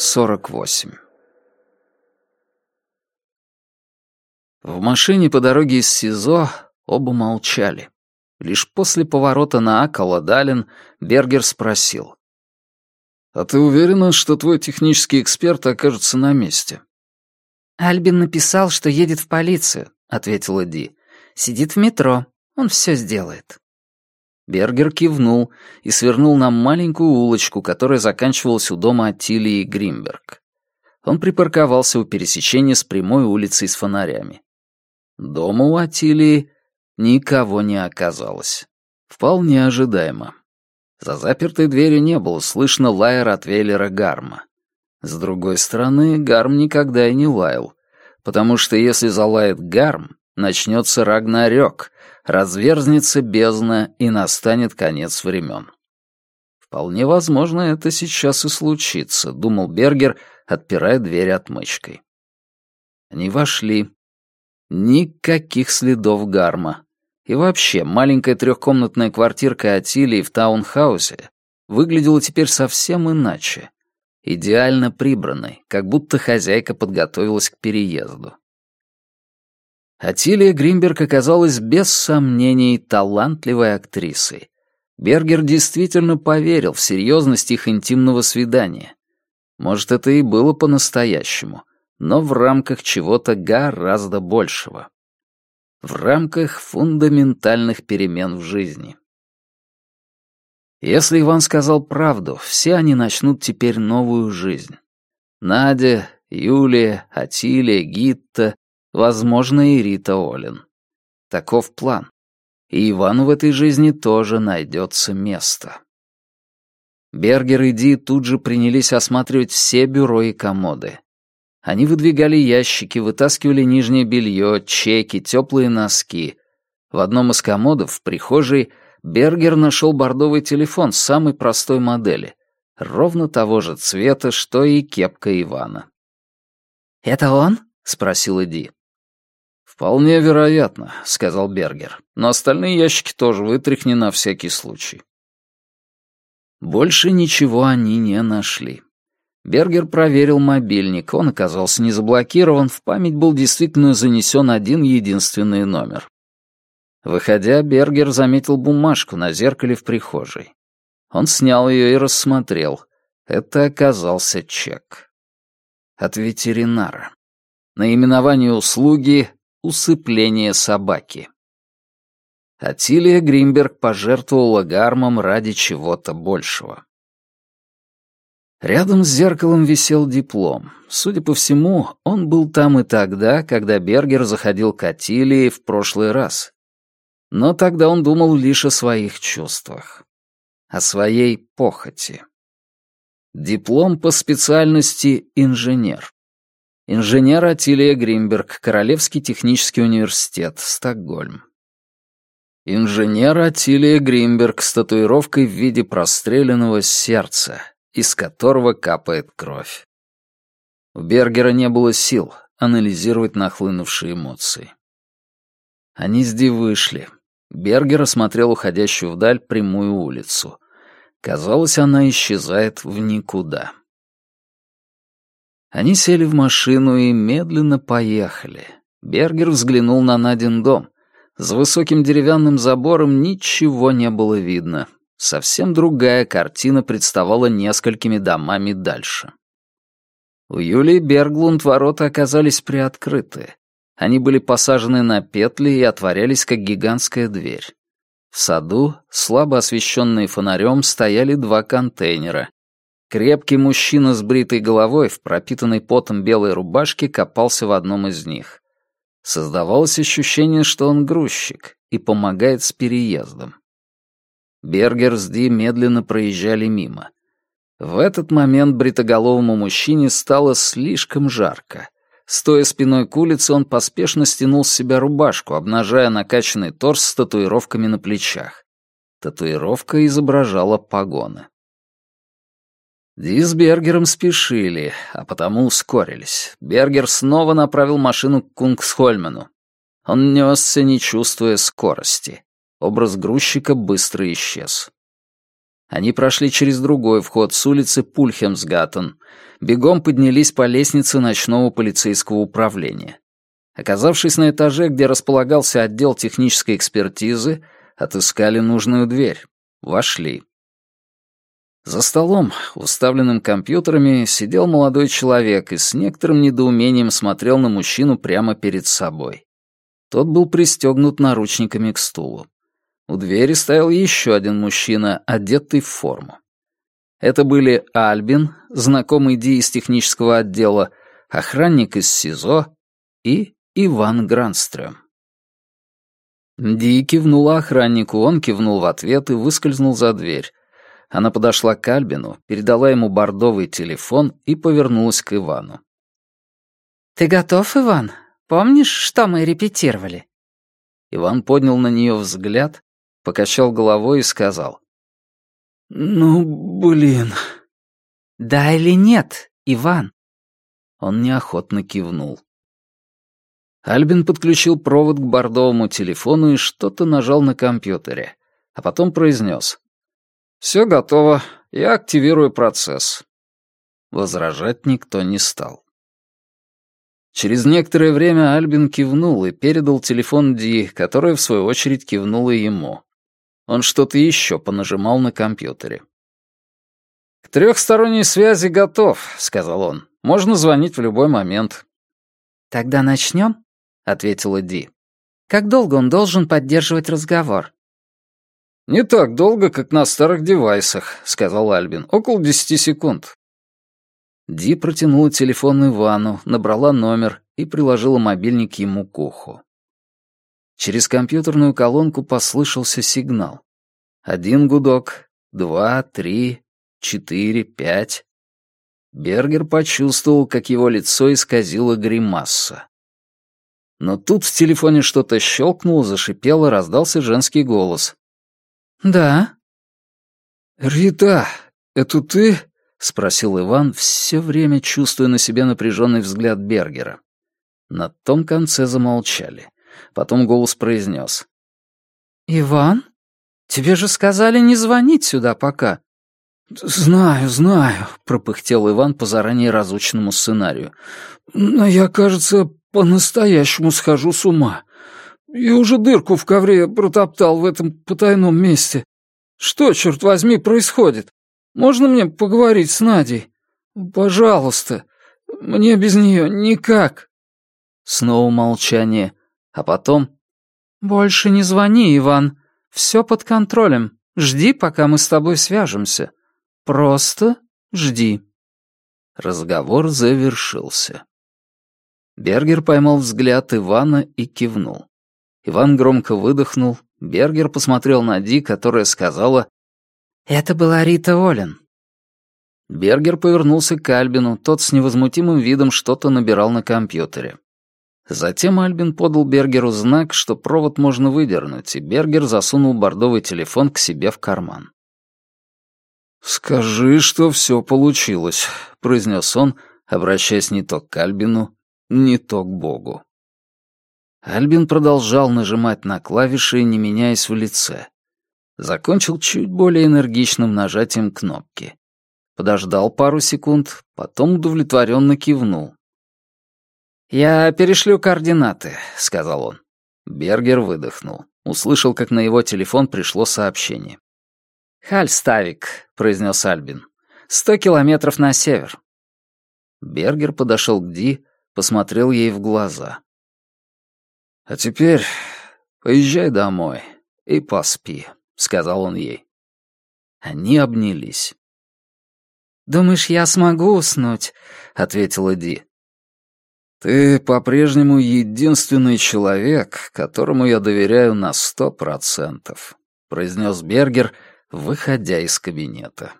48 В машине по дороге из СИЗО оба молчали. Лишь после поворота на Акаладален Бергер спросил. «А ты уверена, что твой технический эксперт окажется на месте?» «Альбин написал, что едет в полицию», — ответила Ди. «Сидит в метро. Он все сделает». Бергер кивнул и свернул на маленькую улочку, которая заканчивалась у дома Аттилии Гримберг. Он припарковался у пересечения с прямой улицей с фонарями. Дома у Атилии никого не оказалось. Вполне ожидаемо. За запертой дверью не было слышно лайера от Веллера Гарма. С другой стороны, Гарм никогда и не лаял, потому что если залает Гарм, начнется Рагнарёк, разверзнется бездна и настанет конец времен. Вполне возможно, это сейчас и случится, думал Бергер, отпирая дверь отмычкой. Они вошли, Никаких следов гарма. И вообще, маленькая трехкомнатная квартирка Атилии в таунхаусе выглядела теперь совсем иначе. Идеально прибранной, как будто хозяйка подготовилась к переезду. Атилия Гринберг оказалась без сомнений талантливой актрисой. Бергер действительно поверил в серьезность их интимного свидания. Может, это и было по-настоящему но в рамках чего-то гораздо большего. В рамках фундаментальных перемен в жизни. Если Иван сказал правду, все они начнут теперь новую жизнь. Надя, Юлия, Атилия, Гитта, возможно, и Рита Олин. Таков план. И Ивану в этой жизни тоже найдется место. Бергер и Ди тут же принялись осматривать все бюро и комоды. Они выдвигали ящики, вытаскивали нижнее белье, чеки, теплые носки. В одном из комодов, в прихожей, Бергер нашел бордовый телефон самой простой модели, ровно того же цвета, что и кепка Ивана. «Это он?» — спросил Ди. «Вполне вероятно», — сказал Бергер. «Но остальные ящики тоже вытряхни на всякий случай». Больше ничего они не нашли. Бергер проверил мобильник, он оказался не заблокирован, в память был действительно занесен один единственный номер. Выходя, Бергер заметил бумажку на зеркале в прихожей. Он снял ее и рассмотрел. Это оказался чек. От ветеринара. Наименование услуги — усыпление собаки. Атилия Гринберг пожертвовала гармом ради чего-то большего. Рядом с зеркалом висел диплом. Судя по всему, он был там и тогда, когда Бергер заходил к Атилии в прошлый раз. Но тогда он думал лишь о своих чувствах. О своей похоти. Диплом по специальности инженер. Инженер Атилия Гримберг, Королевский технический университет, Стокгольм. Инженер Атилия Гримберг с татуировкой в виде простреленного сердца, из которого капает кровь. У Бергера не было сил анализировать нахлынувшие эмоции. Они с Ди вышли. Бергер осмотрел уходящую вдаль прямую улицу. Казалось, она исчезает в никуда. Они сели в машину и медленно поехали. Бергер взглянул на Надин дом. За высоким деревянным забором ничего не было видно. Совсем другая картина представала несколькими домами дальше. У Юлии Берглунд ворота оказались приоткрыты. Они были посажены на петли и отворялись, как гигантская дверь. В саду, слабо освещенные фонарем, стояли два контейнера. Крепкий мужчина с бритой головой в пропитанной потом белой рубашке копался в одном из них. Создавалось ощущение, что он грузчик и помогает с переездом. Бергер с Ди медленно проезжали мимо. В этот момент бритоголовому мужчине стало слишком жарко. Стоя спиной к улице, он поспешно стянул с себя рубашку, обнажая накачанный торс с татуировками на плечах. Татуировка изображала погоны. Ди с Бергером спешили, а потому ускорились. Бергер снова направил машину к Кунгсхольмену. Он несся, не чувствуя скорости. Образ грузчика быстро исчез. Они прошли через другой вход с улицы Пульхемсгаттен, бегом поднялись по лестнице ночного полицейского управления. Оказавшись на этаже, где располагался отдел технической экспертизы, отыскали нужную дверь. Вошли. За столом, уставленным компьютерами, сидел молодой человек и с некоторым недоумением смотрел на мужчину прямо перед собой. Тот был пристегнут наручниками к стулу. У двери стоял еще один мужчина, одетый в форму. Это были Альбин, знакомый Ди из технического отдела, охранник из СИЗО и Иван Гранстрём. Ди кивнула охраннику, он кивнул в ответ и выскользнул за дверь. Она подошла к Альбину, передала ему бордовый телефон и повернулась к Ивану. «Ты готов, Иван? Помнишь, что мы репетировали?» Иван поднял на нее взгляд, покачал головой и сказал. «Ну, блин». «Да или нет, Иван?» Он неохотно кивнул. Альбин подключил провод к бордовому телефону и что-то нажал на компьютере, а потом произнес. «Все готово. Я активирую процесс». Возражать никто не стал. Через некоторое время Альбин кивнул и передал телефон Ди, которая, в свою очередь, кивнула ему. Он что-то еще понажимал на компьютере. «К трехсторонней связи готов», — сказал он. «Можно звонить в любой момент». «Тогда начнем?» — ответила Ди. «Как долго он должен поддерживать разговор?» «Не так долго, как на старых девайсах», — сказал Альбин. «Около десяти секунд». Ди протянула телефон Ивану, набрала номер и приложила мобильник ему к уху. Через компьютерную колонку послышался сигнал. Один гудок, два, три, четыре, пять. Бергер почувствовал, как его лицо исказило гримаса. Но тут в телефоне что-то щелкнуло, зашипело, раздался женский голос. «Да?» «Рита, это ты?» — спросил Иван, все время чувствуя на себе напряженный взгляд Бергера. На том конце замолчали. Потом голос произнес. «Иван, тебе же сказали не звонить сюда пока». «Знаю, знаю», — пропыхтел Иван по заранее разученному сценарию. «Но я, кажется, по-настоящему схожу с ума. И уже дырку в ковре протоптал в этом потайном месте. Что, черт возьми, происходит? Можно мне поговорить с Надей? Пожалуйста. Мне без нее никак». Снова молчание. А потом... «Больше не звони, Иван. Все под контролем. Жди, пока мы с тобой свяжемся. Просто жди». Разговор завершился. Бергер поймал взгляд Ивана и кивнул. Иван громко выдохнул. Бергер посмотрел на Ди, которая сказала «Это была Рита Олен». Бергер повернулся к Альбину, тот с невозмутимым видом что-то набирал на компьютере. Затем Альбин подал Бергеру знак, что провод можно выдернуть, и Бергер засунул бордовый телефон к себе в карман. «Скажи, что все получилось», — произнес он, обращаясь не то к Альбину, не то к Богу. Альбин продолжал нажимать на клавиши, не меняясь в лице. Закончил чуть более энергичным нажатием кнопки. Подождал пару секунд, потом удовлетворенно кивнул. «Я перешлю координаты», — сказал он. Бергер выдохнул. Услышал, как на его телефон пришло сообщение. «Хальставик», — произнес Альбин. «Сто километров на север». Бергер подошел к Ди, посмотрел ей в глаза. «А теперь поезжай домой и поспи», — сказал он ей. Они обнялись. «Думаешь, я смогу уснуть?» — ответила Ди. «Ты по-прежнему единственный человек, которому я доверяю на сто процентов», — произнес Бергер, выходя из кабинета.